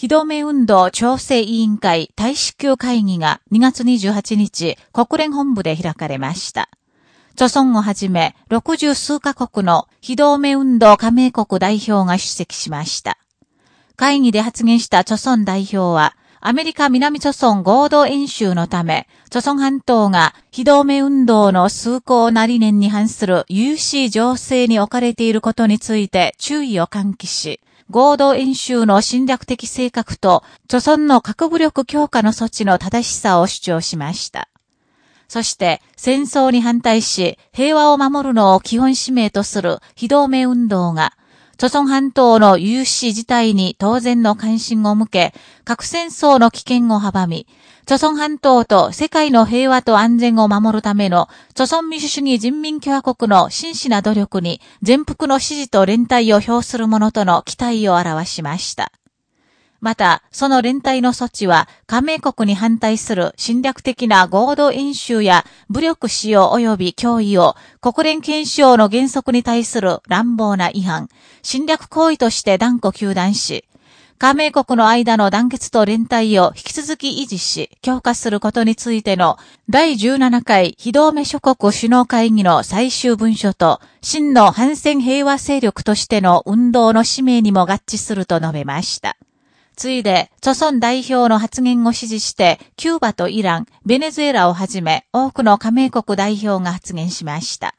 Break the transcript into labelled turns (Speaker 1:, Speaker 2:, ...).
Speaker 1: 非同盟運動調整委員会大使級会議が2月28日国連本部で開かれました。著村をはじめ60数カ国の非同盟運動加盟国代表が出席しました。会議で発言した著村代表は、アメリカ南朝村合同演習のため、朝村半島が非同盟運動の崇高な理念に反する有志情勢に置かれていることについて注意を喚起し、合同演習の侵略的性格と、著存の核武力強化の措置の正しさを主張しました。そして、戦争に反対し、平和を守るのを基本使命とする非同盟運動が、朝鮮半島の有志自体に当然の関心を向け、核戦争の危険を阻み、朝鮮半島と世界の平和と安全を守るための、朝鮮民主主義人民共和国の真摯な努力に全幅の支持と連帯を表するものとの期待を表しました。また、その連帯の措置は、加盟国に反対する侵略的な合同演習や武力使用及び脅威を国連憲章の原則に対する乱暴な違反、侵略行為として断固求断し、加盟国の間の団結と連帯を引き続き維持し、強化することについての第17回非同盟諸国首脳会議の最終文書と、真の反戦平和勢力としての運動の使命にも合致すると述べました。ついで、著村代表の発言を支持して、キューバとイラン、ベネズエラをはじめ、多くの加盟国代表が発言しました。